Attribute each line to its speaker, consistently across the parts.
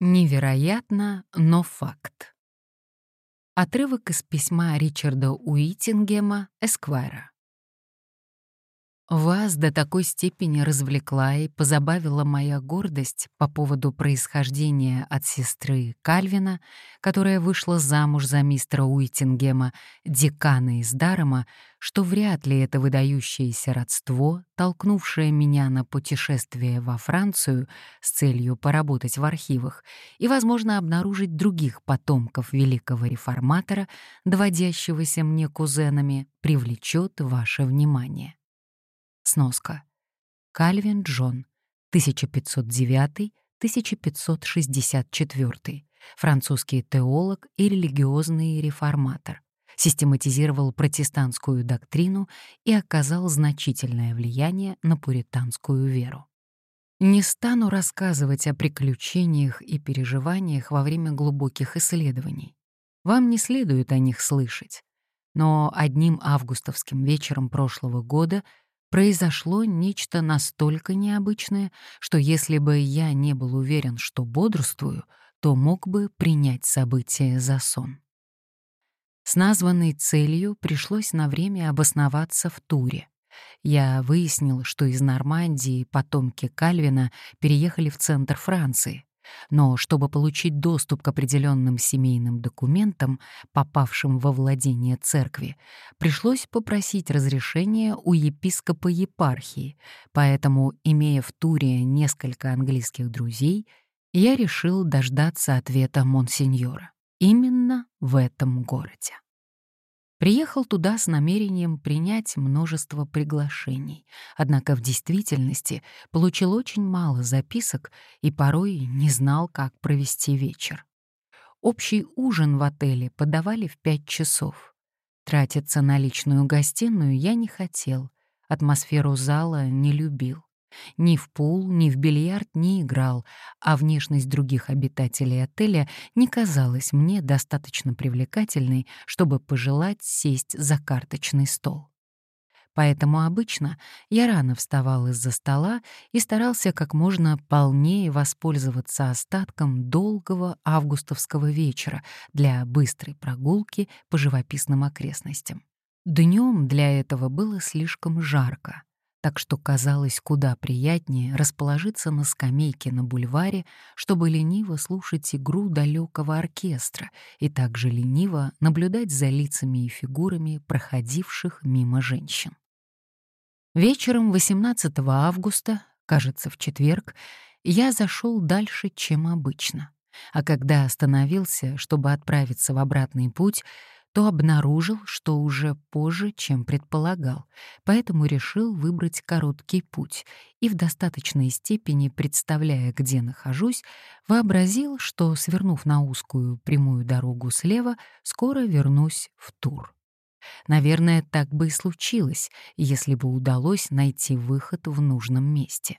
Speaker 1: Невероятно, но факт. Отрывок из письма Ричарда Уитингема, Эсквайра. Вас до такой степени развлекла и позабавила моя гордость по поводу происхождения от сестры Кальвина, которая вышла замуж за мистера Уитингема, декана из Дарома, что вряд ли это выдающееся родство, толкнувшее меня на путешествие во Францию с целью поработать в архивах и, возможно, обнаружить других потомков великого реформатора, доводящегося мне кузенами, привлечет ваше внимание. Сноска. Кальвин Джон, 1509-1564, французский теолог и религиозный реформатор, систематизировал протестантскую доктрину и оказал значительное влияние на пуританскую веру. Не стану рассказывать о приключениях и переживаниях во время глубоких исследований. Вам не следует о них слышать. Но одним августовским вечером прошлого года произошло нечто настолько необычное, что если бы я не был уверен, что бодрствую, то мог бы принять событие за сон. С названной целью пришлось на время обосноваться в Туре. Я выяснил, что из Нормандии потомки Кальвина переехали в центр Франции, но чтобы получить доступ к определенным семейным документам, попавшим во владение церкви, пришлось попросить разрешения у епископа епархии, поэтому, имея в туре несколько английских друзей, я решил дождаться ответа монсеньора именно в этом городе. Приехал туда с намерением принять множество приглашений, однако в действительности получил очень мало записок и порой не знал, как провести вечер. Общий ужин в отеле подавали в пять часов. Тратиться на личную гостиную я не хотел, атмосферу зала не любил. Ни в пул, ни в бильярд не играл, а внешность других обитателей отеля не казалась мне достаточно привлекательной, чтобы пожелать сесть за карточный стол. Поэтому обычно я рано вставал из-за стола и старался как можно полнее воспользоваться остатком долгого августовского вечера для быстрой прогулки по живописным окрестностям. Днем для этого было слишком жарко, так что казалось куда приятнее расположиться на скамейке на бульваре, чтобы лениво слушать игру далекого оркестра и также лениво наблюдать за лицами и фигурами проходивших мимо женщин. Вечером 18 августа, кажется, в четверг, я зашел дальше, чем обычно. А когда остановился, чтобы отправиться в обратный путь, то обнаружил, что уже позже, чем предполагал, поэтому решил выбрать короткий путь и в достаточной степени, представляя, где нахожусь, вообразил, что, свернув на узкую прямую дорогу слева, скоро вернусь в Тур. Наверное, так бы и случилось, если бы удалось найти выход в нужном месте.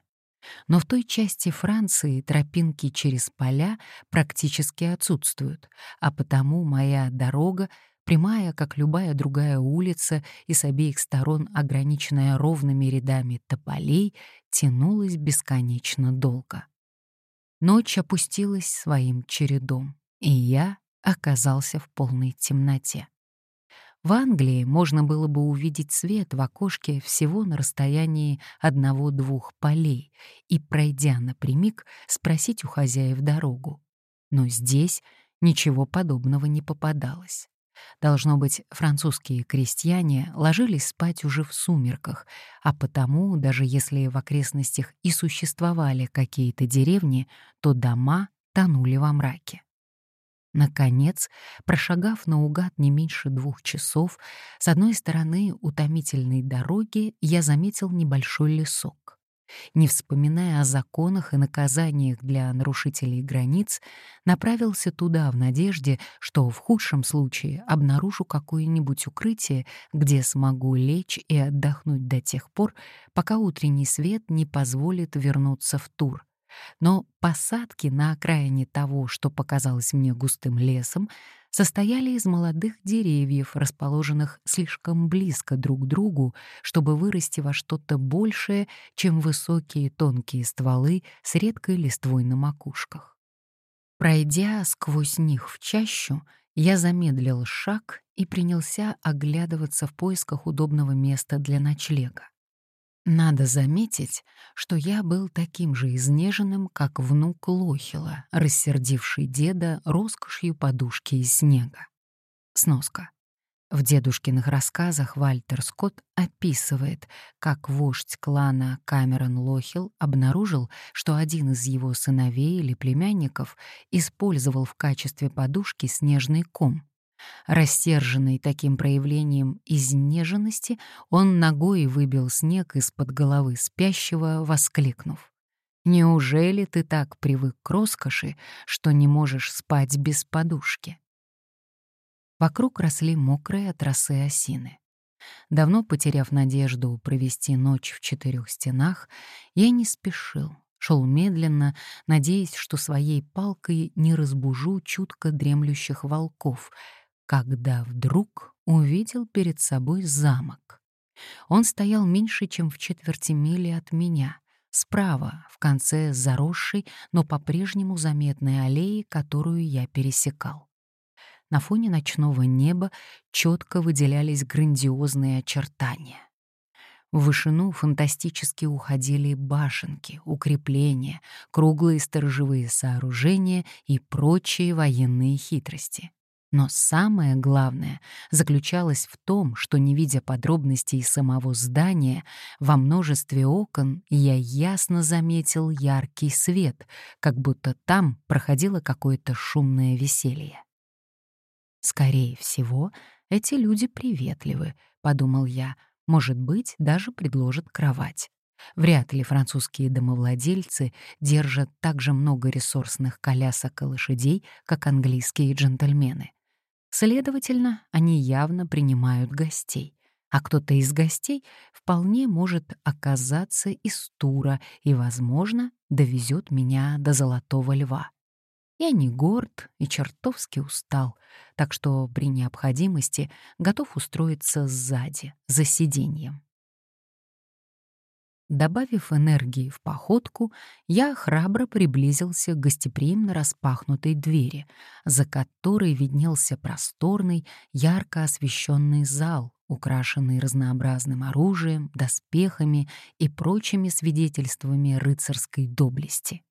Speaker 1: Но в той части Франции тропинки через поля практически отсутствуют, а потому моя дорога прямая, как любая другая улица и с обеих сторон ограниченная ровными рядами тополей, тянулась бесконечно долго. Ночь опустилась своим чередом, и я оказался в полной темноте. В Англии можно было бы увидеть свет в окошке всего на расстоянии одного-двух полей и, пройдя напрямик, спросить у хозяев дорогу. Но здесь ничего подобного не попадалось. Должно быть, французские крестьяне ложились спать уже в сумерках, а потому, даже если в окрестностях и существовали какие-то деревни, то дома тонули во мраке. Наконец, прошагав наугад не меньше двух часов, с одной стороны утомительной дороги я заметил небольшой лесок не вспоминая о законах и наказаниях для нарушителей границ, направился туда в надежде, что в худшем случае обнаружу какое-нибудь укрытие, где смогу лечь и отдохнуть до тех пор, пока утренний свет не позволит вернуться в тур. Но посадки на окраине того, что показалось мне густым лесом, состояли из молодых деревьев, расположенных слишком близко друг к другу, чтобы вырасти во что-то большее, чем высокие тонкие стволы с редкой листвой на макушках. Пройдя сквозь них в чащу, я замедлил шаг и принялся оглядываться в поисках удобного места для ночлега. Надо заметить, что я был таким же изнеженным, как внук Лохила, рассердивший деда роскошью подушки из снега. Сноска. В дедушкиных рассказах Вальтер Скотт описывает, как вождь клана Камерон Лохил обнаружил, что один из его сыновей или племянников использовал в качестве подушки снежный ком. Рассерженный таким проявлением изнеженности, он ногой выбил снег из-под головы спящего, воскликнув. «Неужели ты так привык к роскоши, что не можешь спать без подушки?» Вокруг росли мокрые от осины. Давно потеряв надежду провести ночь в четырех стенах, я не спешил, шел медленно, надеясь, что своей палкой не разбужу чутко дремлющих волков, когда вдруг увидел перед собой замок. Он стоял меньше, чем в четверти мили от меня, справа, в конце заросшей, но по-прежнему заметной аллеи, которую я пересекал. На фоне ночного неба четко выделялись грандиозные очертания. В вышину фантастически уходили башенки, укрепления, круглые сторожевые сооружения и прочие военные хитрости. Но самое главное заключалось в том, что, не видя подробностей самого здания, во множестве окон я ясно заметил яркий свет, как будто там проходило какое-то шумное веселье. Скорее всего, эти люди приветливы, подумал я, может быть, даже предложат кровать. Вряд ли французские домовладельцы держат так же много ресурсных колясок и лошадей, как английские джентльмены. Следовательно, они явно принимают гостей, а кто-то из гостей вполне может оказаться из тура и, возможно, довезет меня до Золотого Льва. Я не горд и чертовски устал, так что при необходимости готов устроиться сзади, за сиденьем. Добавив энергии в походку, я храбро приблизился к гостеприимно распахнутой двери, за которой виднелся просторный, ярко освещенный зал, украшенный разнообразным оружием, доспехами и прочими свидетельствами рыцарской доблести.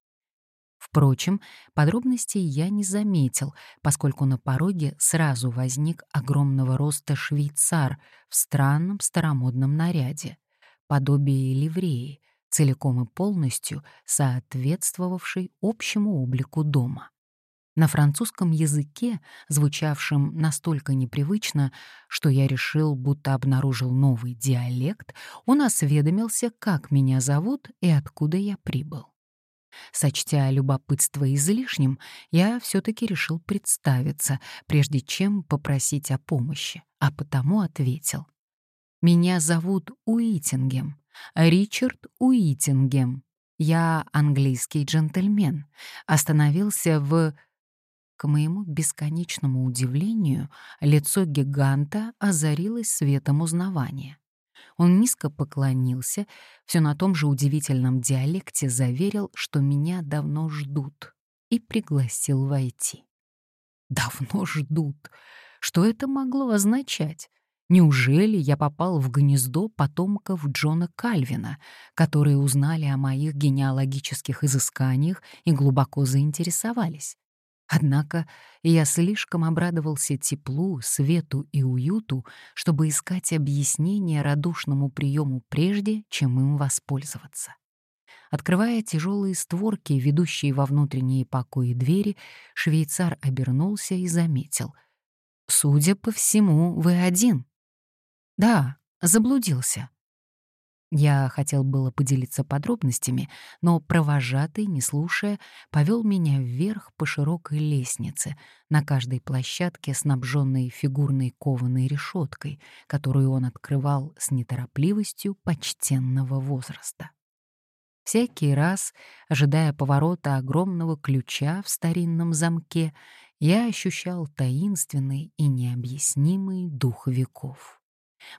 Speaker 1: Впрочем, подробностей я не заметил, поскольку на пороге сразу возник огромного роста швейцар в странном старомодном наряде, подобие ливреи, целиком и полностью соответствовавший общему облику дома. На французском языке, звучавшем настолько непривычно, что я решил, будто обнаружил новый диалект, он осведомился, как меня зовут и откуда я прибыл. Сочтя любопытство излишним, я все-таки решил представиться, прежде чем попросить о помощи, а потому ответил. «Меня зовут Уитингем, Ричард Уитингем. Я английский джентльмен. Остановился в...» К моему бесконечному удивлению, лицо гиганта озарилось светом узнавания. Он низко поклонился, все на том же удивительном диалекте заверил, что меня давно ждут, и пригласил войти. Давно ждут. Что это могло означать? Неужели я попал в гнездо потомков Джона Кальвина, которые узнали о моих генеалогических изысканиях и глубоко заинтересовались? Однако я слишком обрадовался теплу, свету и уюту, чтобы искать объяснение радушному приему прежде, чем им воспользоваться. Открывая тяжелые створки, ведущие во внутренние покои двери, швейцар обернулся и заметил. «Судя по всему, вы один». «Да, заблудился», я хотел было поделиться подробностями, но провожатый, не слушая, повел меня вверх по широкой лестнице, на каждой площадке снабженной фигурной кованой решеткой, которую он открывал с неторопливостью почтенного возраста. Всякий раз, ожидая поворота огромного ключа в старинном замке, я ощущал таинственный и необъяснимый дух веков.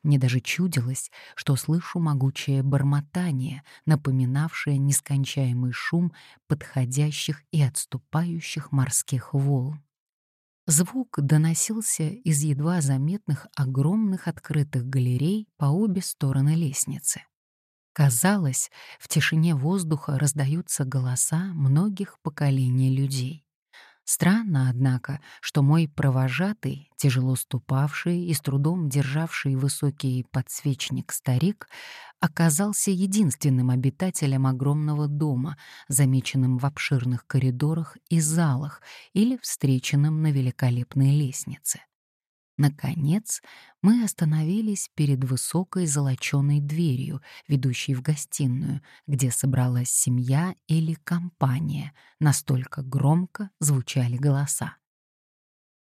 Speaker 1: Мне даже чудилось, что слышу могучее бормотание, напоминавшее нескончаемый шум подходящих и отступающих морских волн. Звук доносился из едва заметных огромных открытых галерей по обе стороны лестницы. Казалось, в тишине воздуха раздаются голоса многих поколений людей. Странно, однако, что мой провожатый, тяжело ступавший и с трудом державший высокий подсвечник старик, оказался единственным обитателем огромного дома, замеченным в обширных коридорах и залах или встреченным на великолепной лестнице. Наконец, мы остановились перед высокой золоченой дверью, ведущей в гостиную, где собралась семья или компания, настолько громко звучали голоса.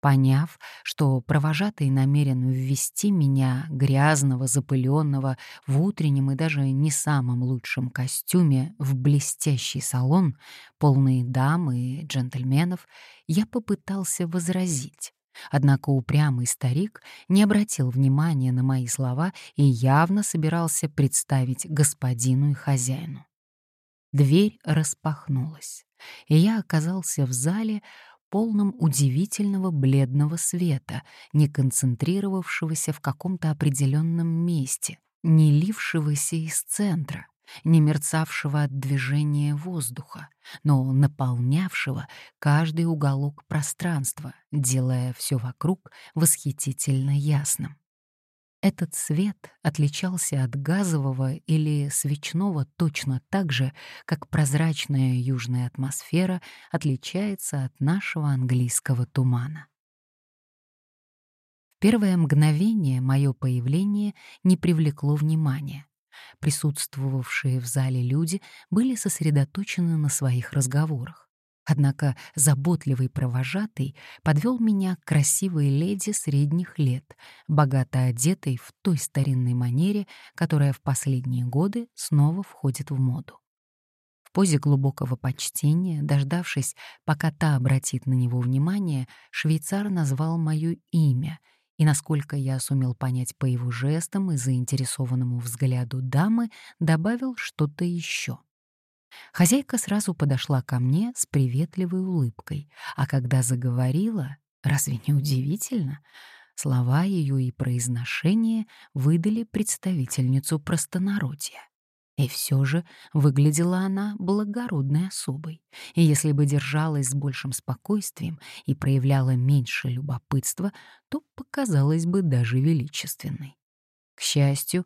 Speaker 1: Поняв, что провожатый намерен ввести меня, грязного, запыленного, в утреннем и даже не самом лучшем костюме, в блестящий салон, полный дам и джентльменов, я попытался возразить. Однако упрямый старик не обратил внимания на мои слова и явно собирался представить господину и хозяину. Дверь распахнулась, и я оказался в зале, полном удивительного бледного света, не концентрировавшегося в каком-то определенном месте, не лившегося из центра, не мерцавшего от движения воздуха, но наполнявшего каждый уголок пространства, делая все вокруг восхитительно ясным. Этот свет отличался от газового или свечного точно так же, как прозрачная южная атмосфера отличается от нашего английского тумана. В первое мгновение мое появление не привлекло внимания. Присутствовавшие в зале люди были сосредоточены на своих разговорах. Однако заботливый провожатый подвел меня к красивой леди средних лет, богато одетой в той старинной манере, которая в последние годы снова входит в моду. В позе глубокого почтения, дождавшись, пока та обратит на него внимание, швейцар назвал мое имя — и, насколько я сумел понять по его жестам и заинтересованному взгляду дамы, добавил что-то еще. Хозяйка сразу подошла ко мне с приветливой улыбкой, а когда заговорила, разве не удивительно, слова ее и произношение выдали представительницу простонародья. И все же выглядела она благородной особой, и если бы держалась с большим спокойствием и проявляла меньше любопытства, то показалась бы даже величественной. К счастью,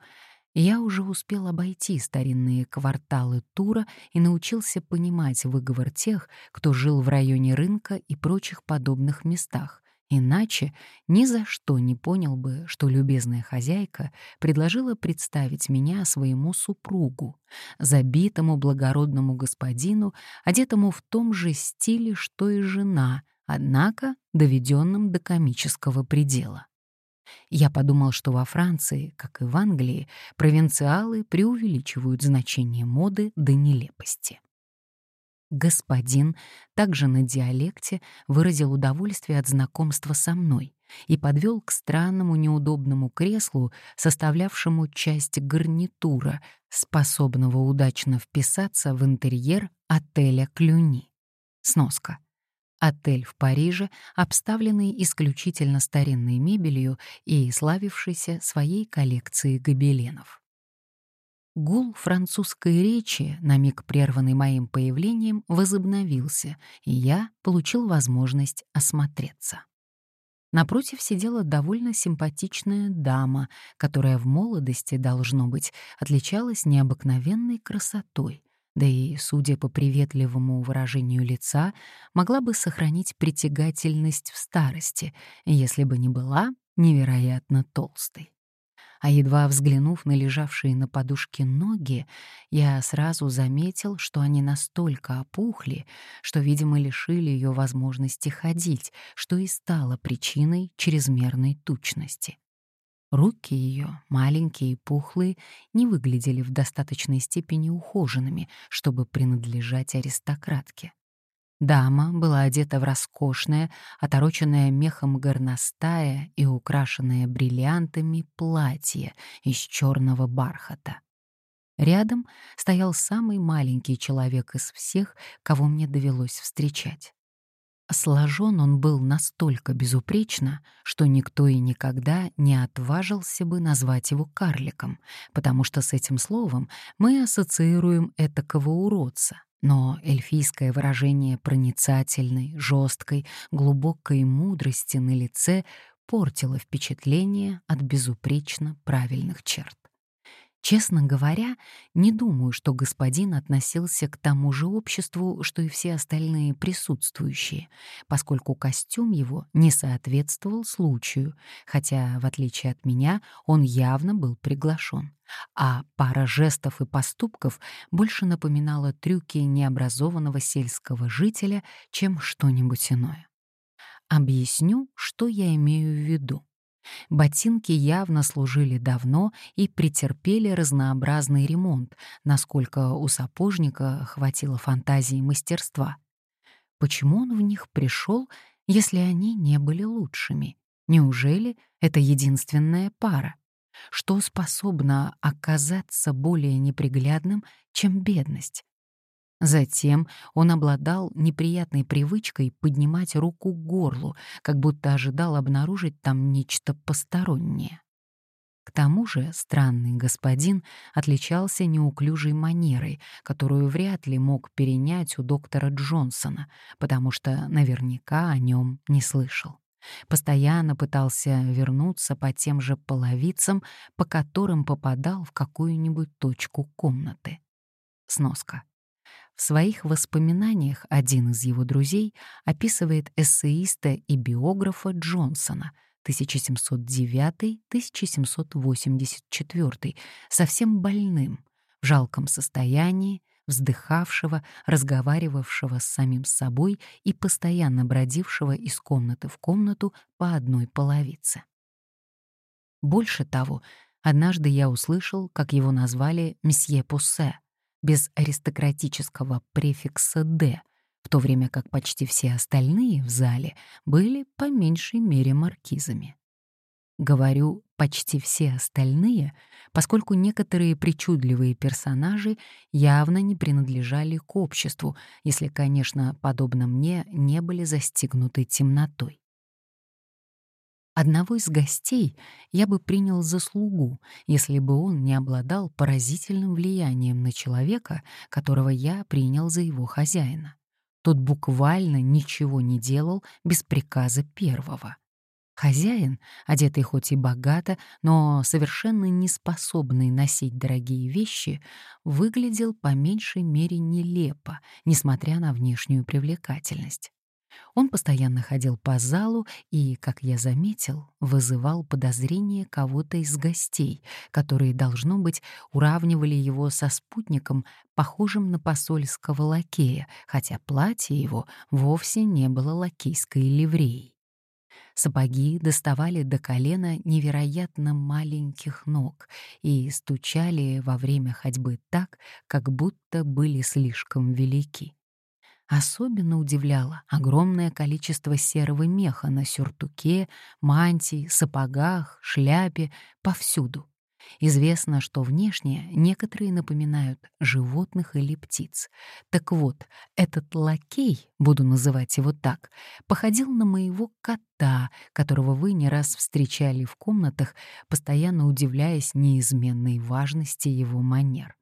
Speaker 1: я уже успел обойти старинные кварталы Тура и научился понимать выговор тех, кто жил в районе рынка и прочих подобных местах, Иначе ни за что не понял бы, что любезная хозяйка предложила представить меня своему супругу, забитому благородному господину, одетому в том же стиле, что и жена, однако доведенным до комического предела. Я подумал, что во Франции, как и в Англии, провинциалы преувеличивают значение моды до нелепости. Господин также на диалекте выразил удовольствие от знакомства со мной и подвел к странному неудобному креслу, составлявшему часть гарнитура, способного удачно вписаться в интерьер отеля Клюни. Сноска. Отель в Париже, обставленный исключительно старинной мебелью и славившийся своей коллекцией гобеленов. Гул французской речи, на миг прерванный моим появлением, возобновился, и я получил возможность осмотреться. Напротив сидела довольно симпатичная дама, которая в молодости, должно быть, отличалась необыкновенной красотой, да и, судя по приветливому выражению лица, могла бы сохранить притягательность в старости, если бы не была невероятно толстой а едва взглянув на лежавшие на подушке ноги, я сразу заметил, что они настолько опухли, что, видимо, лишили ее возможности ходить, что и стало причиной чрезмерной тучности. Руки ее, маленькие и пухлые, не выглядели в достаточной степени ухоженными, чтобы принадлежать аристократке. Дама была одета в роскошное, отороченное мехом горностая и украшенное бриллиантами платье из черного бархата. Рядом стоял самый маленький человек из всех, кого мне довелось встречать. Сложен он был настолько безупречно, что никто и никогда не отважился бы назвать его карликом, потому что с этим словом мы ассоциируем этакого уродца. Но эльфийское выражение проницательной, жесткой, глубокой мудрости на лице портило впечатление от безупречно правильных черт. Честно говоря, не думаю, что господин относился к тому же обществу, что и все остальные присутствующие, поскольку костюм его не соответствовал случаю, хотя, в отличие от меня, он явно был приглашен. А пара жестов и поступков больше напоминала трюки необразованного сельского жителя, чем что-нибудь иное. Объясню, что я имею в виду. Ботинки явно служили давно и претерпели разнообразный ремонт, насколько у сапожника хватило фантазии и мастерства. Почему он в них пришел, если они не были лучшими? Неужели это единственная пара? Что способно оказаться более неприглядным, чем бедность? Затем он обладал неприятной привычкой поднимать руку к горлу, как будто ожидал обнаружить там нечто постороннее. К тому же странный господин отличался неуклюжей манерой, которую вряд ли мог перенять у доктора Джонсона, потому что наверняка о нем не слышал. Постоянно пытался вернуться по тем же половицам, по которым попадал в какую-нибудь точку комнаты. Сноска. В своих воспоминаниях один из его друзей описывает эссеиста и биографа Джонсона 1709-1784, совсем больным, в жалком состоянии, вздыхавшего, разговаривавшего с самим собой и постоянно бродившего из комнаты в комнату по одной половице. Больше того, однажды я услышал, как его назвали «Месье Пуссе», без аристократического префикса «д», в то время как почти все остальные в зале были по меньшей мере маркизами. Говорю «почти все остальные», поскольку некоторые причудливые персонажи явно не принадлежали к обществу, если, конечно, подобно мне, не были застигнуты темнотой. Одного из гостей я бы принял за слугу, если бы он не обладал поразительным влиянием на человека, которого я принял за его хозяина. Тот буквально ничего не делал без приказа первого. Хозяин, одетый хоть и богато, но совершенно не способный носить дорогие вещи, выглядел по меньшей мере нелепо, несмотря на внешнюю привлекательность. Он постоянно ходил по залу и, как я заметил, вызывал подозрение кого-то из гостей, которые, должно быть, уравнивали его со спутником, похожим на посольского лакея, хотя платье его вовсе не было лакейской ливреей. Сапоги доставали до колена невероятно маленьких ног и стучали во время ходьбы так, как будто были слишком велики. Особенно удивляло огромное количество серого меха на сюртуке, мантии, сапогах, шляпе, повсюду. Известно, что внешне некоторые напоминают животных или птиц. Так вот, этот лакей, буду называть его так, походил на моего кота, которого вы не раз встречали в комнатах, постоянно удивляясь неизменной важности его манер.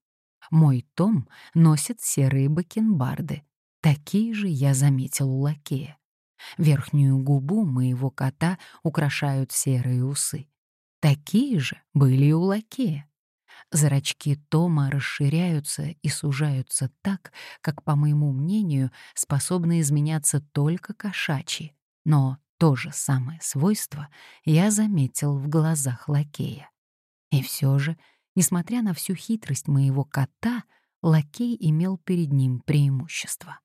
Speaker 1: Мой Том носит серые бакенбарды, Такие же я заметил у лакея. Верхнюю губу моего кота украшают серые усы. Такие же были и у лакея. Зрачки Тома расширяются и сужаются так, как, по моему мнению, способны изменяться только кошачьи. Но то же самое свойство я заметил в глазах лакея. И все же, несмотря на всю хитрость моего кота, лакей имел перед ним преимущество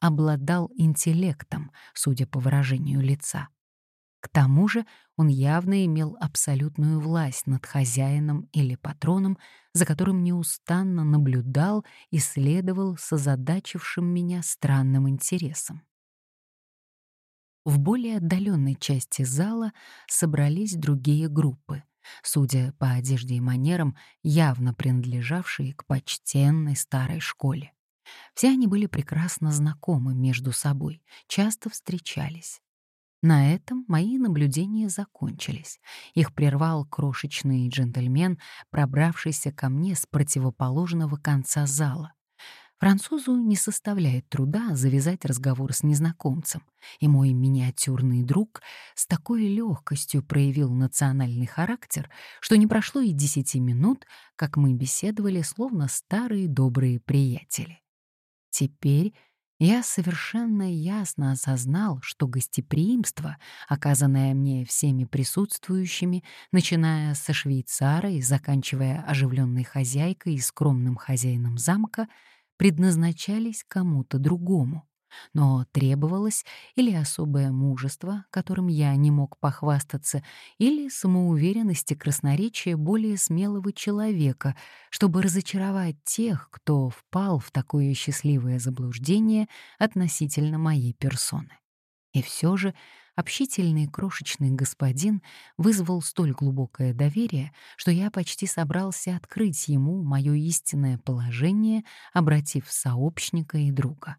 Speaker 1: обладал интеллектом, судя по выражению лица. К тому же он явно имел абсолютную власть над хозяином или патроном, за которым неустанно наблюдал и следовал с озадачившим меня странным интересом. В более отдаленной части зала собрались другие группы, судя по одежде и манерам, явно принадлежавшие к почтенной старой школе. Все они были прекрасно знакомы между собой, часто встречались. На этом мои наблюдения закончились. Их прервал крошечный джентльмен, пробравшийся ко мне с противоположного конца зала. Французу не составляет труда завязать разговор с незнакомцем, и мой миниатюрный друг с такой легкостью проявил национальный характер, что не прошло и десяти минут, как мы беседовали словно старые добрые приятели. Теперь я совершенно ясно осознал, что гостеприимство, оказанное мне всеми присутствующими, начиная со швейцара и заканчивая оживленной хозяйкой и скромным хозяином замка, предназначались кому-то другому. Но требовалось или особое мужество, которым я не мог похвастаться, или самоуверенность и красноречие более смелого человека, чтобы разочаровать тех, кто впал в такое счастливое заблуждение относительно моей персоны. И все же общительный крошечный господин вызвал столь глубокое доверие, что я почти собрался открыть ему мое истинное положение, обратив сообщника и друга.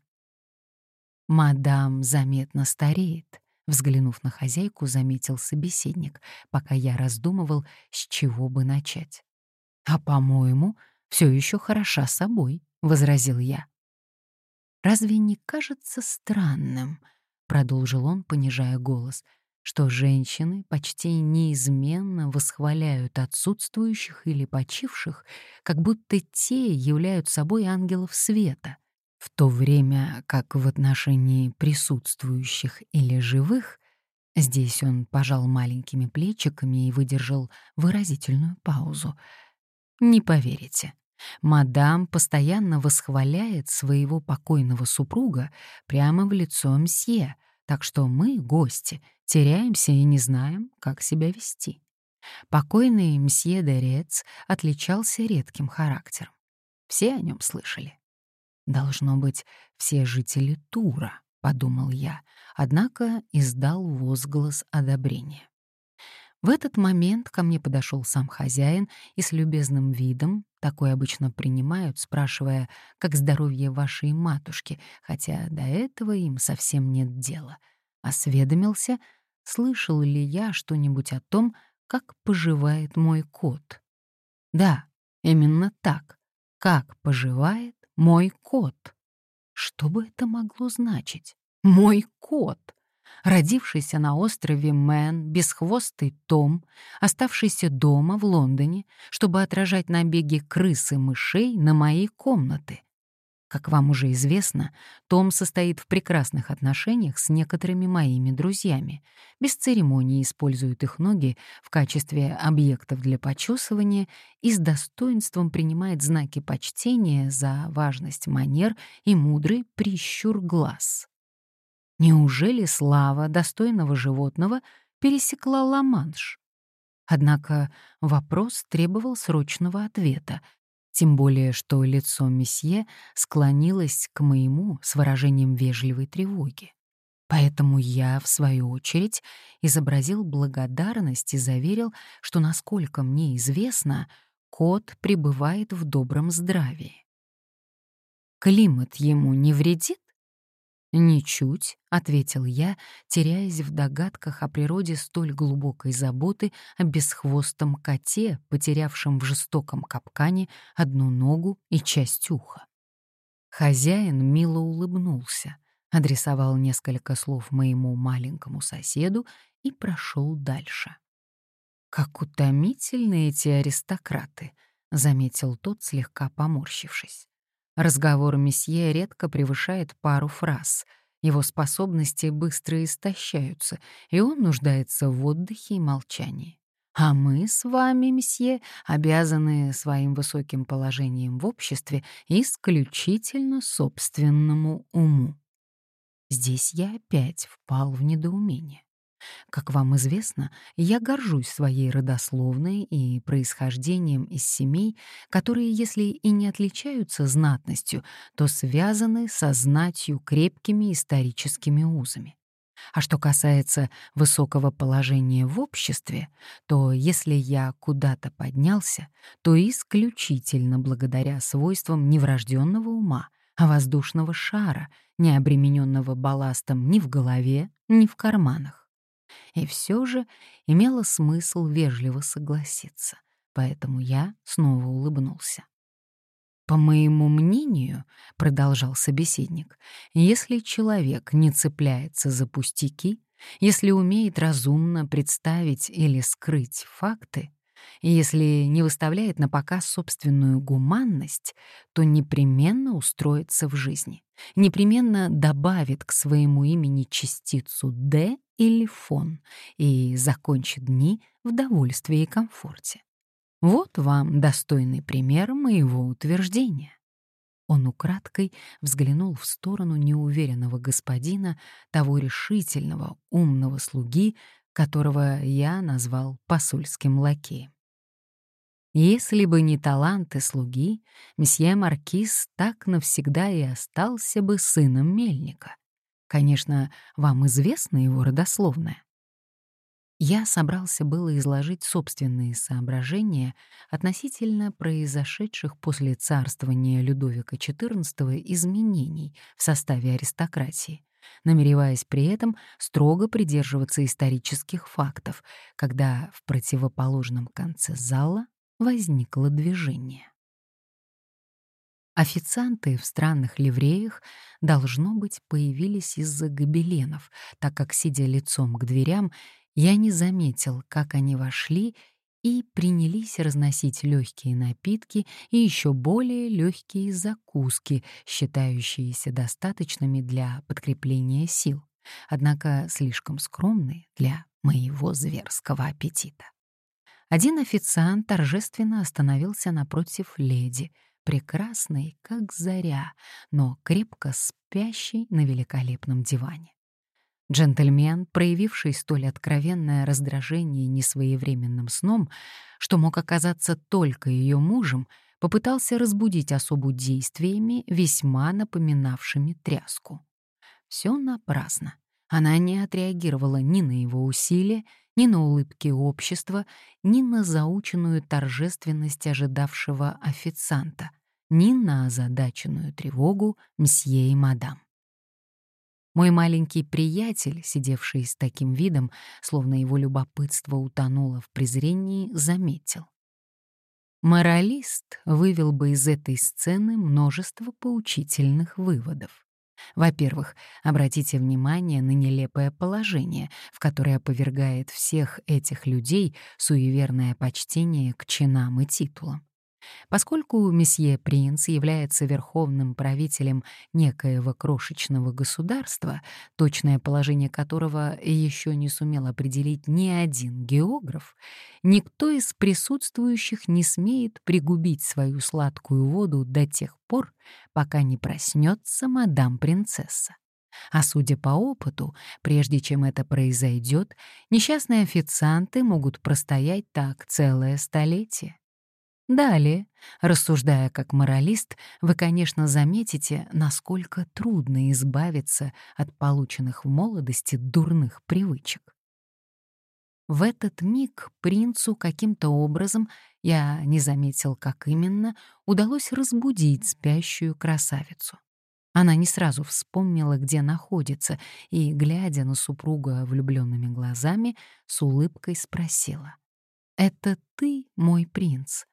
Speaker 1: «Мадам заметно стареет», — взглянув на хозяйку, заметил собеседник, пока я раздумывал, с чего бы начать. «А, по-моему, все еще хороша собой», — возразил я. «Разве не кажется странным?» — продолжил он, понижая голос — что женщины почти неизменно восхваляют отсутствующих или почивших, как будто те являются собой ангелов света, в то время как в отношении присутствующих или живых здесь он пожал маленькими плечиками и выдержал выразительную паузу. Не поверите, мадам постоянно восхваляет своего покойного супруга прямо в лицо мсье, так что мы, гости, теряемся и не знаем, как себя вести. Покойный мсье Дерец отличался редким характером. Все о нем слышали. Должно быть, все жители Тура, подумал я, однако издал возглас одобрения. В этот момент ко мне подошел сам хозяин и с любезным видом, такой обычно принимают, спрашивая, как здоровье вашей матушки, хотя до этого им совсем нет дела, осведомился, слышал ли я что-нибудь о том, как поживает мой кот. Да, именно так. Как поживает мой кот. Что бы это могло значить? Мой кот. Родившийся на острове Мэн, бесхвостый Том, оставшийся дома в Лондоне, чтобы отражать набеги крыс и мышей на мои комнаты. Как вам уже известно, Том состоит в прекрасных отношениях с некоторыми моими друзьями, без церемонии использует их ноги в качестве объектов для почесывания и с достоинством принимает знаки почтения за важность манер и мудрый прищур глаз. Неужели слава достойного животного пересекла Ла-Манш? Однако вопрос требовал срочного ответа, тем более, что лицо месье склонилось к моему с выражением вежливой тревоги. Поэтому я, в свою очередь, изобразил благодарность и заверил, что, насколько мне известно, кот пребывает в добром здравии. «Климат ему не вредит?» «Ничуть», — ответил я, теряясь в догадках о природе столь глубокой заботы о бесхвостом коте, потерявшем в жестоком капкане одну ногу и часть уха. Хозяин мило улыбнулся, адресовал несколько слов моему маленькому соседу и прошел дальше. «Как утомительны эти аристократы», — заметил тот, слегка поморщившись. Разговор месье редко превышает пару фраз. Его способности быстро истощаются, и он нуждается в отдыхе и молчании. А мы с вами, месье, обязаны своим высоким положением в обществе исключительно собственному уму. Здесь я опять впал в недоумение. Как вам известно, я горжусь своей родословной и происхождением из семей, которые, если и не отличаются знатностью, то связаны со знатью крепкими историческими узами. А что касается высокого положения в обществе, то если я куда-то поднялся, то исключительно благодаря свойствам неврожденного ума, а воздушного шара, не обремененного балластом ни в голове, ни в карманах. И все же имело смысл вежливо согласиться, поэтому я снова улыбнулся. По моему мнению, продолжал собеседник, если человек не цепляется за пустяки, если умеет разумно представить или скрыть факты, если не выставляет на показ собственную гуманность, то непременно устроится в жизни, непременно добавит к своему имени частицу «д» или «фон» и закончит дни в довольстве и комфорте. Вот вам достойный пример моего утверждения. Он украдкой взглянул в сторону неуверенного господина, того решительного, умного слуги, которого я назвал посольским лакеем. Если бы не таланты слуги, месье Маркиз так навсегда и остался бы сыном мельника. Конечно, вам известна его родословная. Я собрался было изложить собственные соображения относительно произошедших после царствования Людовика XIV изменений в составе аристократии, намереваясь при этом строго придерживаться исторических фактов, когда в противоположном конце зала возникло движение. Официанты в странных ливреях, должно быть, появились из-за гобеленов, так как, сидя лицом к дверям, я не заметил, как они вошли и принялись разносить легкие напитки и еще более легкие закуски, считающиеся достаточными для подкрепления сил, однако слишком скромные для моего зверского аппетита. Один официант торжественно остановился напротив леди, прекрасной, как заря, но крепко спящей на великолепном диване. Джентльмен, проявивший столь откровенное раздражение несвоевременным сном, что мог оказаться только ее мужем, попытался разбудить особу действиями, весьма напоминавшими тряску. Все напрасно. Она не отреагировала ни на его усилия, ни на улыбки общества, ни на заученную торжественность ожидавшего официанта, ни на озадаченную тревогу мсье и мадам. Мой маленький приятель, сидевший с таким видом, словно его любопытство утонуло в презрении, заметил. Моралист вывел бы из этой сцены множество поучительных выводов. Во-первых, обратите внимание на нелепое положение, в которое оповергает всех этих людей суеверное почтение к чинам и титулам. Поскольку месье Принц является верховным правителем некоего крошечного государства, точное положение которого еще не сумел определить ни один географ, никто из присутствующих не смеет пригубить свою сладкую воду до тех пор, пока не проснется мадам-принцесса. А судя по опыту, прежде чем это произойдет, несчастные официанты могут простоять так целое столетие. Далее, рассуждая как моралист, вы, конечно, заметите, насколько трудно избавиться от полученных в молодости дурных привычек. В этот миг принцу каким-то образом, я не заметил, как именно, удалось разбудить спящую красавицу. Она не сразу вспомнила, где находится, и, глядя на супруга влюбленными глазами, с улыбкой спросила. «Это ты, мой принц?»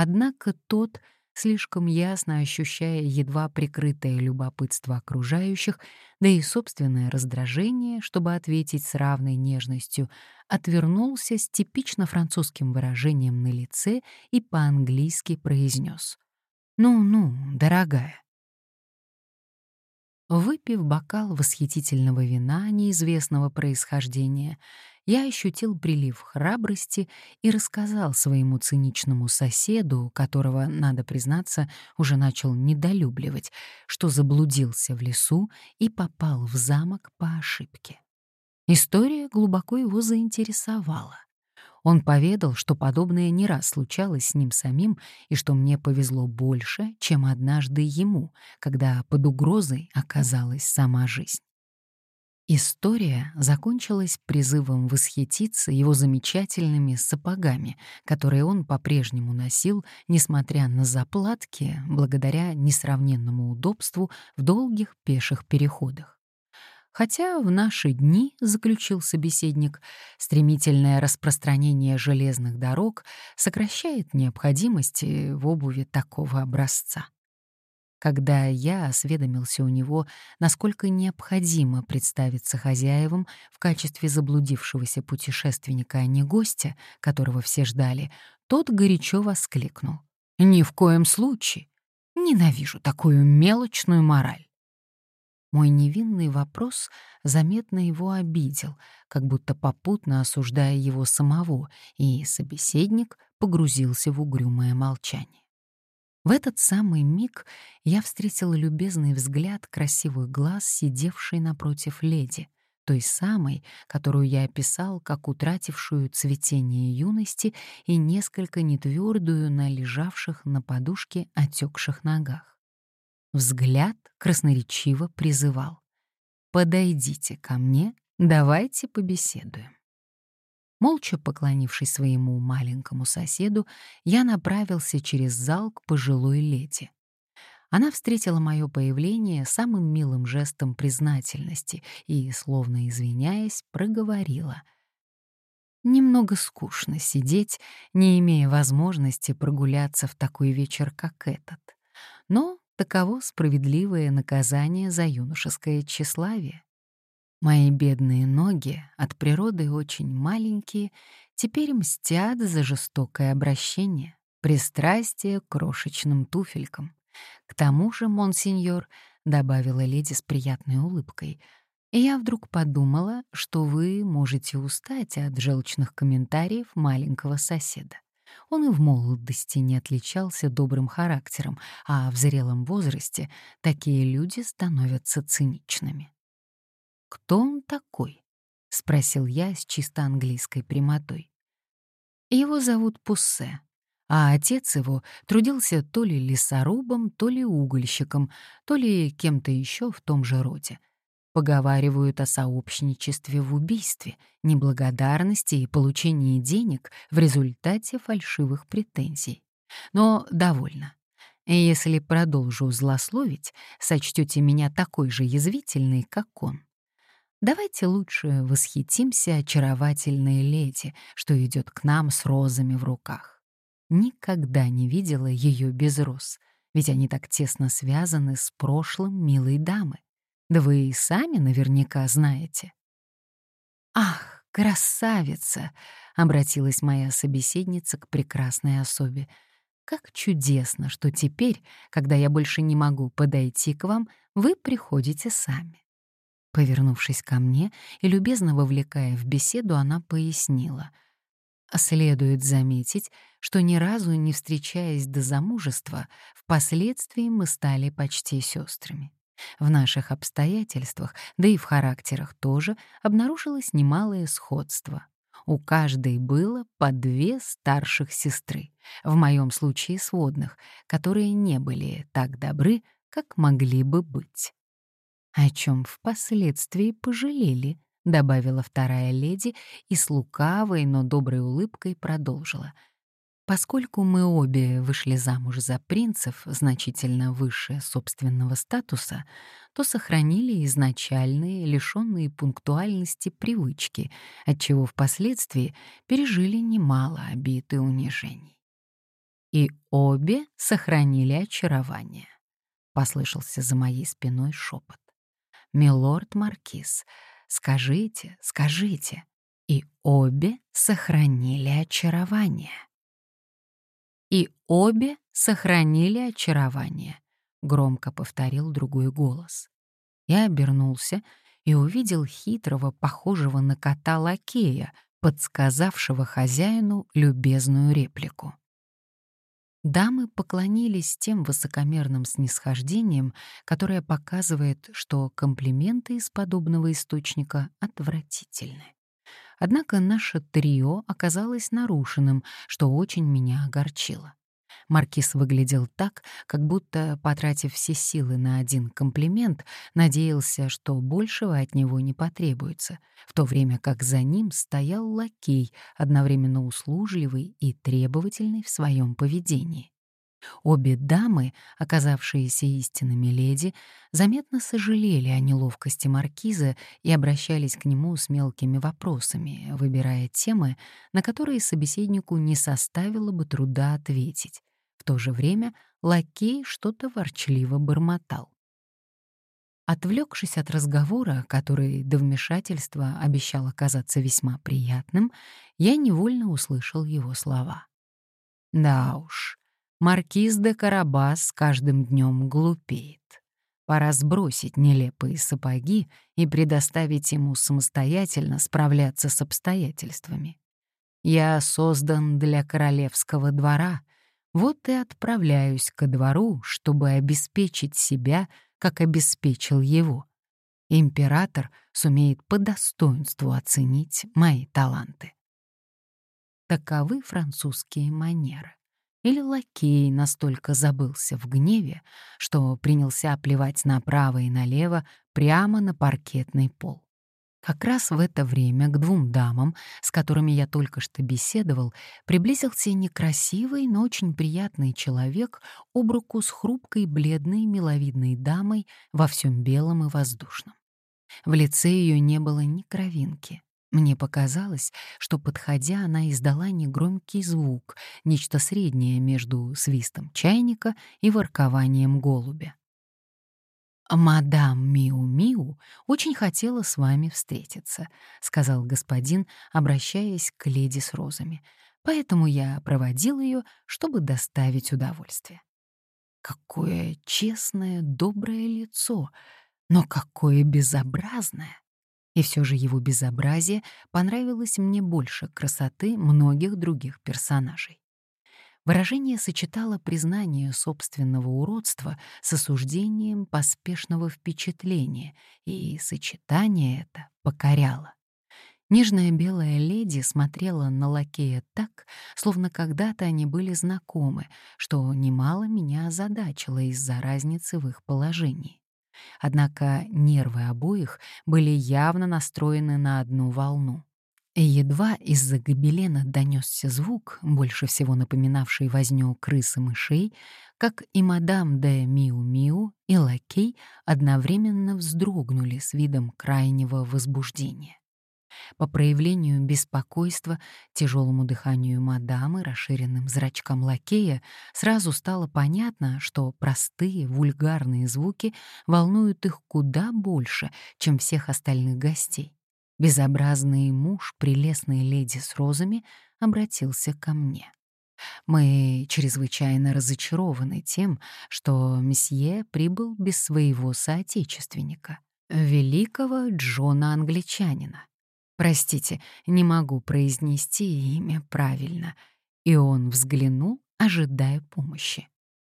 Speaker 1: Однако тот, слишком ясно ощущая едва прикрытое любопытство окружающих, да и собственное раздражение, чтобы ответить с равной нежностью, отвернулся с типично французским выражением на лице и по-английски произнес. «Ну-ну, дорогая, Выпив бокал восхитительного вина неизвестного происхождения, я ощутил прилив храбрости и рассказал своему циничному соседу, которого, надо признаться, уже начал недолюбливать, что заблудился в лесу и попал в замок по ошибке. История глубоко его заинтересовала. Он поведал, что подобное не раз случалось с ним самим и что мне повезло больше, чем однажды ему, когда под угрозой оказалась сама жизнь. История закончилась призывом восхититься его замечательными сапогами, которые он по-прежнему носил, несмотря на заплатки, благодаря несравненному удобству в долгих пеших переходах. Хотя в наши дни, заключил собеседник, стремительное распространение железных дорог сокращает необходимости в обуви такого образца. Когда я осведомился у него, насколько необходимо представиться хозяевам в качестве заблудившегося путешественника, а не гостя, которого все ждали, тот горячо воскликнул. «Ни в коем случае! Ненавижу такую мелочную мораль!» Мой невинный вопрос заметно его обидел, как будто попутно осуждая его самого, и собеседник погрузился в угрюмое молчание. В этот самый миг я встретила любезный взгляд красивых глаз, сидевшей напротив леди, той самой, которую я описал как утратившую цветение юности и несколько нетвердую на лежавших на подушке отекших ногах. Взгляд красноречиво призывал «Подойдите ко мне, давайте побеседуем». Молча поклонившись своему маленькому соседу, я направился через зал к пожилой леди. Она встретила мое появление самым милым жестом признательности и, словно извиняясь, проговорила. Немного скучно сидеть, не имея возможности прогуляться в такой вечер, как этот. Но таково справедливое наказание за юношеское тщеславие. Мои бедные ноги, от природы очень маленькие, теперь мстят за жестокое обращение, пристрастие к крошечным туфелькам. К тому же, монсеньор, — добавила леди с приятной улыбкой, — я вдруг подумала, что вы можете устать от желчных комментариев маленького соседа. Он и в молодости не отличался добрым характером, а в зрелом возрасте такие люди становятся циничными. «Кто он такой?» — спросил я с чисто английской прямотой. Его зовут Пуссе, а отец его трудился то ли лесорубом, то ли угольщиком, то ли кем-то еще в том же роде. Поговаривают о сообщничестве в убийстве, неблагодарности и получении денег в результате фальшивых претензий. Но довольно. Если продолжу злословить, сочтете меня такой же язвительной, как он. Давайте лучше восхитимся очаровательной леди, что идет к нам с розами в руках. Никогда не видела ее без роз, ведь они так тесно связаны с прошлым милой дамы. Да вы и сами наверняка знаете. «Ах, красавица!» — обратилась моя собеседница к прекрасной особе. «Как чудесно, что теперь, когда я больше не могу подойти к вам, вы приходите сами. Повернувшись ко мне и любезно вовлекая в беседу, она пояснила. Следует заметить, что ни разу не встречаясь до замужества, впоследствии мы стали почти сестрами. В наших обстоятельствах, да и в характерах тоже, обнаружилось немалое сходство. У каждой было по две старших сестры, в моем случае сводных, которые не были так добры, как могли бы быть о чем впоследствии пожалели, добавила вторая леди и с лукавой, но доброй улыбкой продолжила. Поскольку мы обе вышли замуж за принцев значительно выше собственного статуса, то сохранили изначальные, лишенные пунктуальности привычки, отчего впоследствии пережили немало обид и унижений. И обе сохранили очарование. Послышался за моей спиной шепот милорд Маркиз, скажите, скажите». И обе сохранили очарование. «И обе сохранили очарование», — громко повторил другой голос. Я обернулся и увидел хитрого, похожего на кота лакея, подсказавшего хозяину любезную реплику. Дамы поклонились тем высокомерным снисхождением, которое показывает, что комплименты из подобного источника отвратительны. Однако наше трио оказалось нарушенным, что очень меня огорчило. Маркиз выглядел так, как будто, потратив все силы на один комплимент, надеялся, что большего от него не потребуется, в то время как за ним стоял лакей, одновременно услужливый и требовательный в своем поведении. Обе дамы, оказавшиеся истинными леди, заметно сожалели о неловкости маркиза и обращались к нему с мелкими вопросами, выбирая темы, на которые собеседнику не составило бы труда ответить, то же время лакей что-то ворчливо бормотал. Отвлекшись от разговора, который до вмешательства обещал оказаться весьма приятным, я невольно услышал его слова. «Да уж, маркиз де Карабас с каждым днем глупеет. Пора сбросить нелепые сапоги и предоставить ему самостоятельно справляться с обстоятельствами. Я создан для королевского двора, вот и отправляюсь ко двору, чтобы обеспечить себя, как обеспечил его. Император сумеет по достоинству оценить мои таланты. Таковы французские манеры. Или лакей настолько забылся в гневе, что принялся плевать направо и налево прямо на паркетный пол. Как раз в это время к двум дамам, с которыми я только что беседовал, приблизился некрасивый, но очень приятный человек об руку с хрупкой, бледной, миловидной дамой во всем белом и воздушном. В лице ее не было ни кровинки. Мне показалось, что, подходя, она издала негромкий звук, нечто среднее между свистом чайника и воркованием голубя. «Мадам Миу-Миу очень хотела с вами встретиться», — сказал господин, обращаясь к леди с розами. «Поэтому я проводил ее, чтобы доставить удовольствие». Какое честное, доброе лицо, но какое безобразное! И все же его безобразие понравилось мне больше красоты многих других персонажей. Выражение сочетало признание собственного уродства с осуждением поспешного впечатления, и сочетание это покоряло. Нежная белая леди смотрела на лакея так, словно когда-то они были знакомы, что немало меня озадачило из-за разницы в их положении. Однако нервы обоих были явно настроены на одну волну. И едва из-за гобелена донесся звук, больше всего напоминавший возню крыс и мышей, как и мадам де Миу-Миу и лакей одновременно вздрогнули с видом крайнего возбуждения. По проявлению беспокойства, тяжелому дыханию мадамы, расширенным зрачкам лакея, сразу стало понятно, что простые, вульгарные звуки волнуют их куда больше, чем всех остальных гостей. Безобразный муж прелестной леди с розами обратился ко мне. Мы чрезвычайно разочарованы тем, что месье прибыл без своего соотечественника, великого Джона-англичанина. Простите, не могу произнести имя правильно. И он взглянул, ожидая помощи.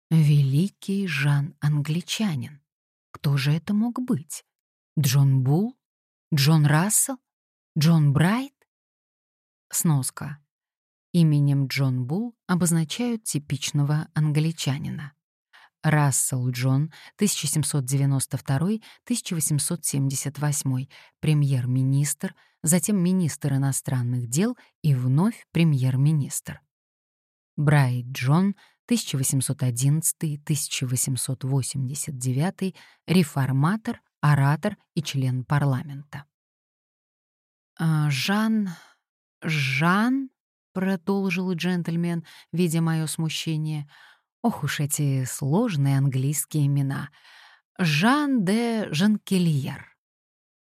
Speaker 1: Великий Жан-англичанин. Кто же это мог быть? Джон Булл? Джон Рассел? Джон Брайт? Сноска. Именем Джон Булл обозначают типичного англичанина. Рассел Джон, 1792-1878, премьер-министр, затем министр иностранных дел и вновь премьер-министр. Брайт Джон, 1811-1889, реформатор, оратор и член парламента. А, «Жан... Жан?» — продолжил джентльмен, видя мое смущение. «Ох уж эти сложные английские имена. Жан де Жанкельер».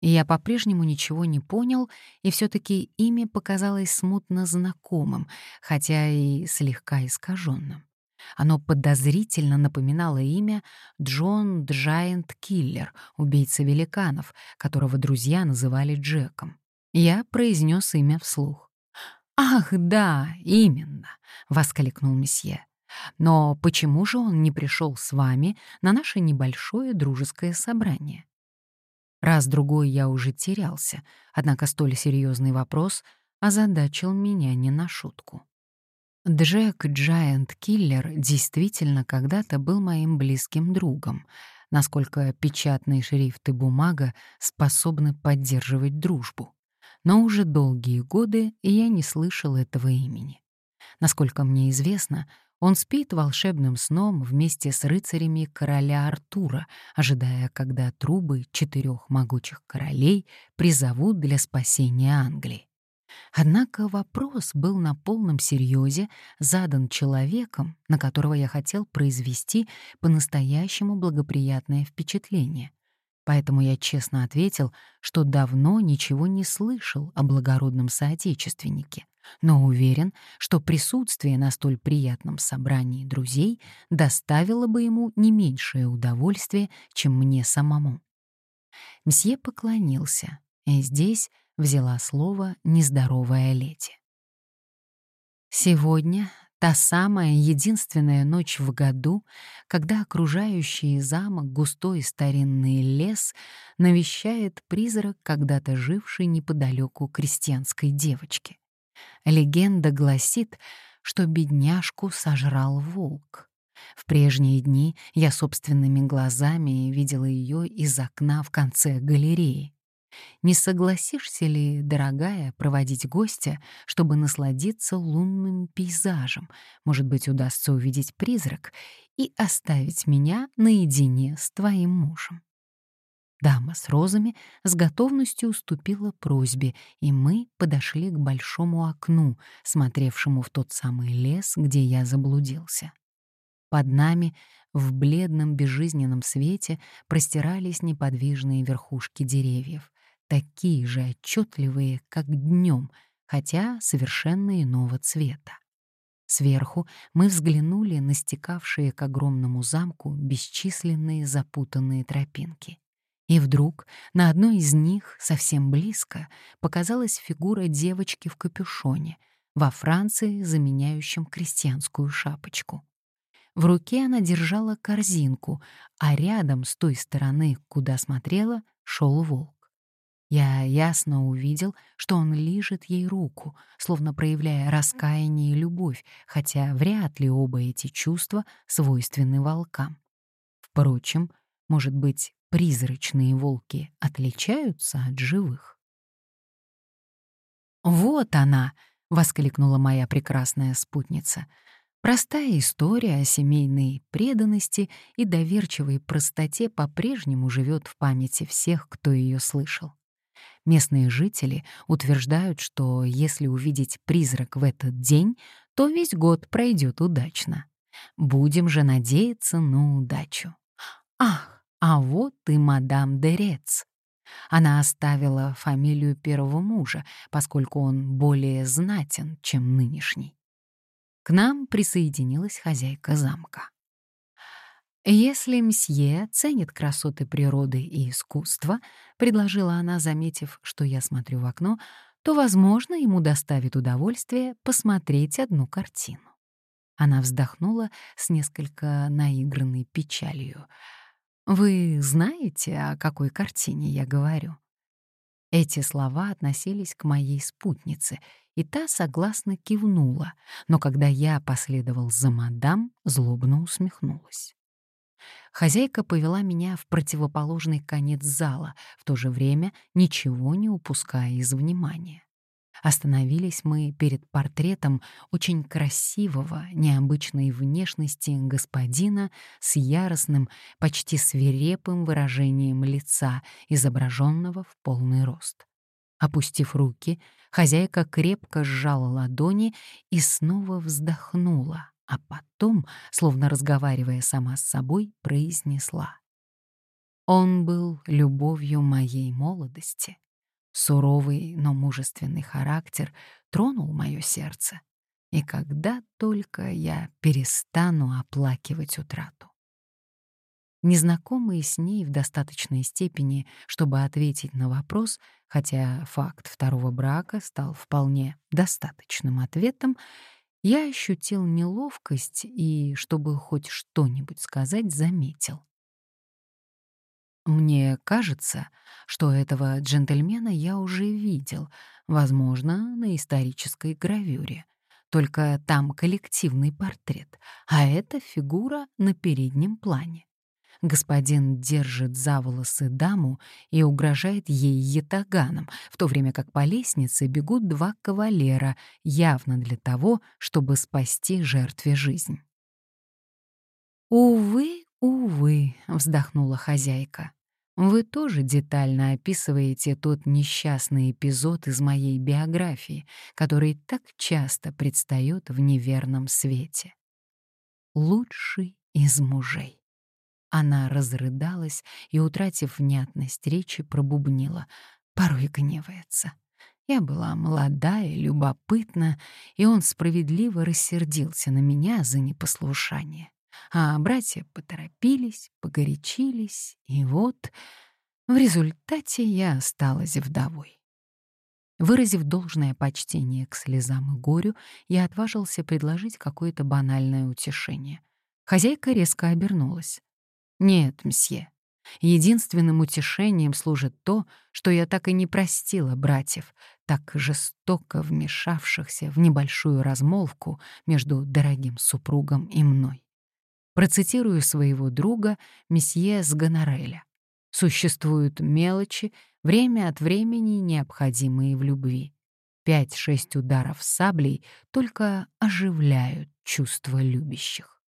Speaker 1: Я по-прежнему ничего не понял, и все-таки имя показалось смутно знакомым, хотя и слегка искаженным. Оно подозрительно напоминало имя Джон Джайант Киллер, убийца великанов, которого друзья называли Джеком. Я произнес имя вслух. «Ах, да, именно!» — воскликнул месье. Но почему же он не пришел с вами на наше небольшое дружеское собрание? Раз-другой я уже терялся, однако столь серьезный вопрос озадачил меня не на шутку. Джек Джайант Киллер действительно когда-то был моим близким другом, насколько печатные шрифты бумага способны поддерживать дружбу. Но уже долгие годы я не слышал этого имени. Насколько мне известно, он спит волшебным сном вместе с рыцарями короля Артура, ожидая, когда трубы четырех могучих королей призовут для спасения Англии. Однако вопрос был на полном серьезе задан человеком, на которого я хотел произвести по-настоящему благоприятное впечатление. Поэтому я честно ответил, что давно ничего не слышал о благородном соотечественнике, но уверен, что присутствие на столь приятном собрании друзей доставило бы ему не меньшее удовольствие, чем мне самому. Мсье поклонился, и здесь взяла слово нездоровая леди. Сегодня та самая единственная ночь в году, когда окружающий замок густой старинный лес навещает призрак когда-то жившей неподалеку крестьянской девочки. Легенда гласит, что бедняжку сожрал волк. В прежние дни я собственными глазами видела ее из окна в конце галереи. Не согласишься ли, дорогая, проводить гостя, чтобы насладиться лунным пейзажем? Может быть, удастся увидеть призрак и оставить меня наедине с твоим мужем. Дама с розами с готовностью уступила просьбе, и мы подошли к большому окну, смотревшему в тот самый лес, где я заблудился. Под нами в бледном безжизненном свете простирались неподвижные верхушки деревьев, такие же отчетливые, как днем, хотя совершенно иного цвета. Сверху мы взглянули на стекавшие к огромному замку бесчисленные запутанные тропинки. И вдруг на одной из них, совсем близко, показалась фигура девочки в капюшоне, во Франции заменяющем крестьянскую шапочку. В руке она держала корзинку, а рядом, с той стороны, куда смотрела, шел волк. Я ясно увидел, что он лижет ей руку, словно проявляя раскаяние и любовь, хотя вряд ли оба эти чувства свойственны волкам. Впрочем, может быть, призрачные волки отличаются от живых? «Вот она!» — воскликнула моя прекрасная спутница. Простая история о семейной преданности и доверчивой простоте по-прежнему живет в памяти всех, кто ее слышал. Местные жители утверждают, что если увидеть призрак в этот день, то весь год пройдет удачно. Будем же надеяться на удачу. Ах, а вот и мадам Дерец. Она оставила фамилию первого мужа, поскольку он более знатен, чем нынешний. К нам присоединилась хозяйка замка. «Если мсье ценит красоты природы и искусства», — предложила она, заметив, что я смотрю в окно, то, возможно, ему доставит удовольствие посмотреть одну картину. Она вздохнула с несколько наигранной печалью — вы знаете, о какой картине я говорю? Эти слова относились к моей спутнице, и та согласно кивнула, но когда я последовал за мадам, злобно усмехнулась. Хозяйка повела меня в противоположный конец зала, в то же время ничего не упуская из внимания. Остановились мы перед портретом очень красивого, необычной внешности господина с яростным, почти свирепым выражением лица, изображенного в полный рост. Опустив руки, хозяйка крепко сжала ладони и снова вздохнула, а потом, словно разговаривая сама с собой, произнесла. «Он был любовью моей молодости. Суровый, но мужественный характер тронул мое сердце. И когда только я перестану оплакивать утрату. Незнакомые с ней в достаточной степени, чтобы ответить на вопрос, хотя факт второго брака стал вполне достаточным ответом, Я ощутил неловкость и, чтобы хоть что-нибудь сказать, заметил. Мне кажется, что этого джентльмена я уже видел, возможно, на исторической гравюре. Только там коллективный портрет, а эта фигура на переднем плане. Господин держит за волосы даму и угрожает ей ятаганом, в то время как по лестнице бегут два кавалера, явно для того, чтобы спасти жертве жизнь. «Увы, увы», — вздохнула хозяйка. «Вы тоже детально описываете тот несчастный эпизод из моей биографии, который так часто предстает в неверном свете. Лучший из мужей». Она разрыдалась и, утратив внятность речи, пробубнила. Порой гневается. Я была молодая, любопытна, и он справедливо рассердился на меня за непослушание. А братья поторопились, погорячились, и вот в результате я осталась вдовой. Выразив должное почтение к слезам и горю, я отважился предложить какое-то банальное утешение. Хозяйка резко обернулась. Нет, мсье. Единственным утешением служит то, что я так и не простила братьев, так жестоко вмешавшихся в небольшую размолвку между дорогим супругом и мной. Процитирую своего друга месье Сгонореля. Существуют мелочи, время от времени необходимые в любви. Пять-шесть ударов саблей только оживляют чувства любящих.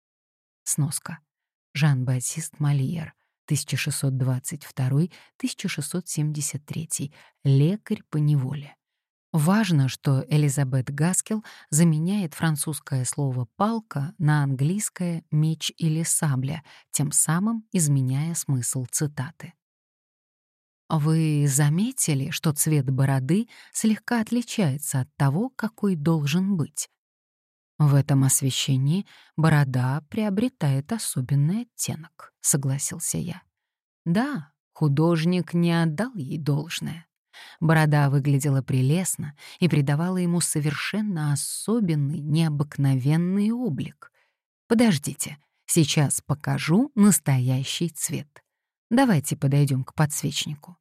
Speaker 1: Сноска. Жан-Батист Мольер, 1622-1673, лекарь по неволе. Важно, что Элизабет Гаскел заменяет французское слово «палка» на английское «меч» или «сабля», тем самым изменяя смысл цитаты. Вы заметили, что цвет бороды слегка отличается от того, какой должен быть? В этом освещении борода приобретает особенный оттенок, согласился я. Да, художник не отдал ей должное. Борода выглядела прелестно и придавала ему совершенно особенный, необыкновенный облик. Подождите, сейчас покажу настоящий цвет. Давайте подойдем к подсвечнику.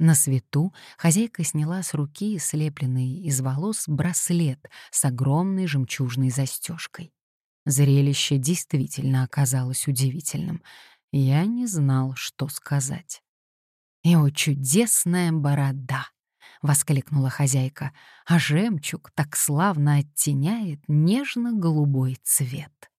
Speaker 1: На свету хозяйка сняла с руки слепленный из волос браслет с огромной жемчужной застежкой. Зрелище действительно оказалось удивительным. Я не знал, что сказать. «И о чудесная борода!» — воскликнула хозяйка, а жемчуг так славно оттеняет нежно-голубой цвет.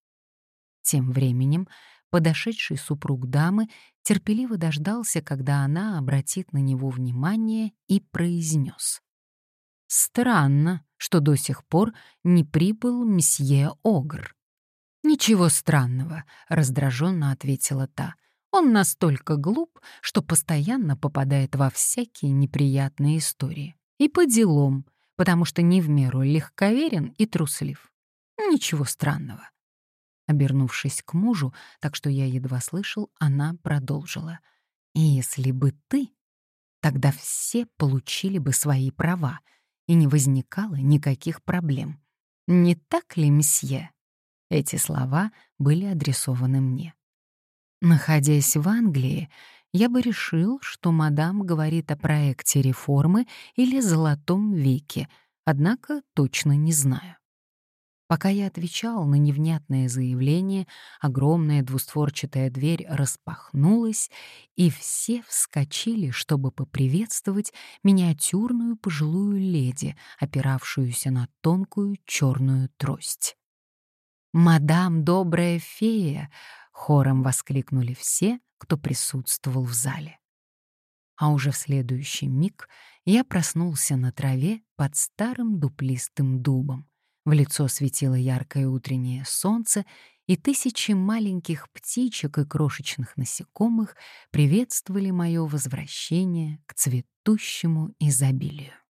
Speaker 1: Тем временем подошедший супруг дамы терпеливо дождался, когда она обратит на него внимание, и произнес. «Странно, что до сих пор не прибыл месье Огр». «Ничего странного», — раздраженно ответила та. «Он настолько глуп, что постоянно попадает во всякие неприятные истории. И по делам, потому что не в меру легковерен и труслив. Ничего странного. Обернувшись к мужу, так что я едва слышал, она продолжила. «И если бы ты, тогда все получили бы свои права, и не возникало никаких проблем. Не так ли, месье?» Эти слова были адресованы мне. Находясь в Англии, я бы решил, что мадам говорит о проекте реформы или «Золотом веке», однако точно не знаю. Пока я отвечал на невнятное заявление, огромная двустворчатая дверь распахнулась, и все вскочили, чтобы поприветствовать миниатюрную пожилую леди, опиравшуюся на тонкую черную трость. «Мадам добрая фея!» — хором воскликнули все, кто присутствовал в зале. А уже в следующий миг я проснулся на траве под старым дуплистым дубом. В лицо светило яркое утреннее солнце, и тысячи маленьких птичек и крошечных насекомых приветствовали мое возвращение к цветущему изобилию.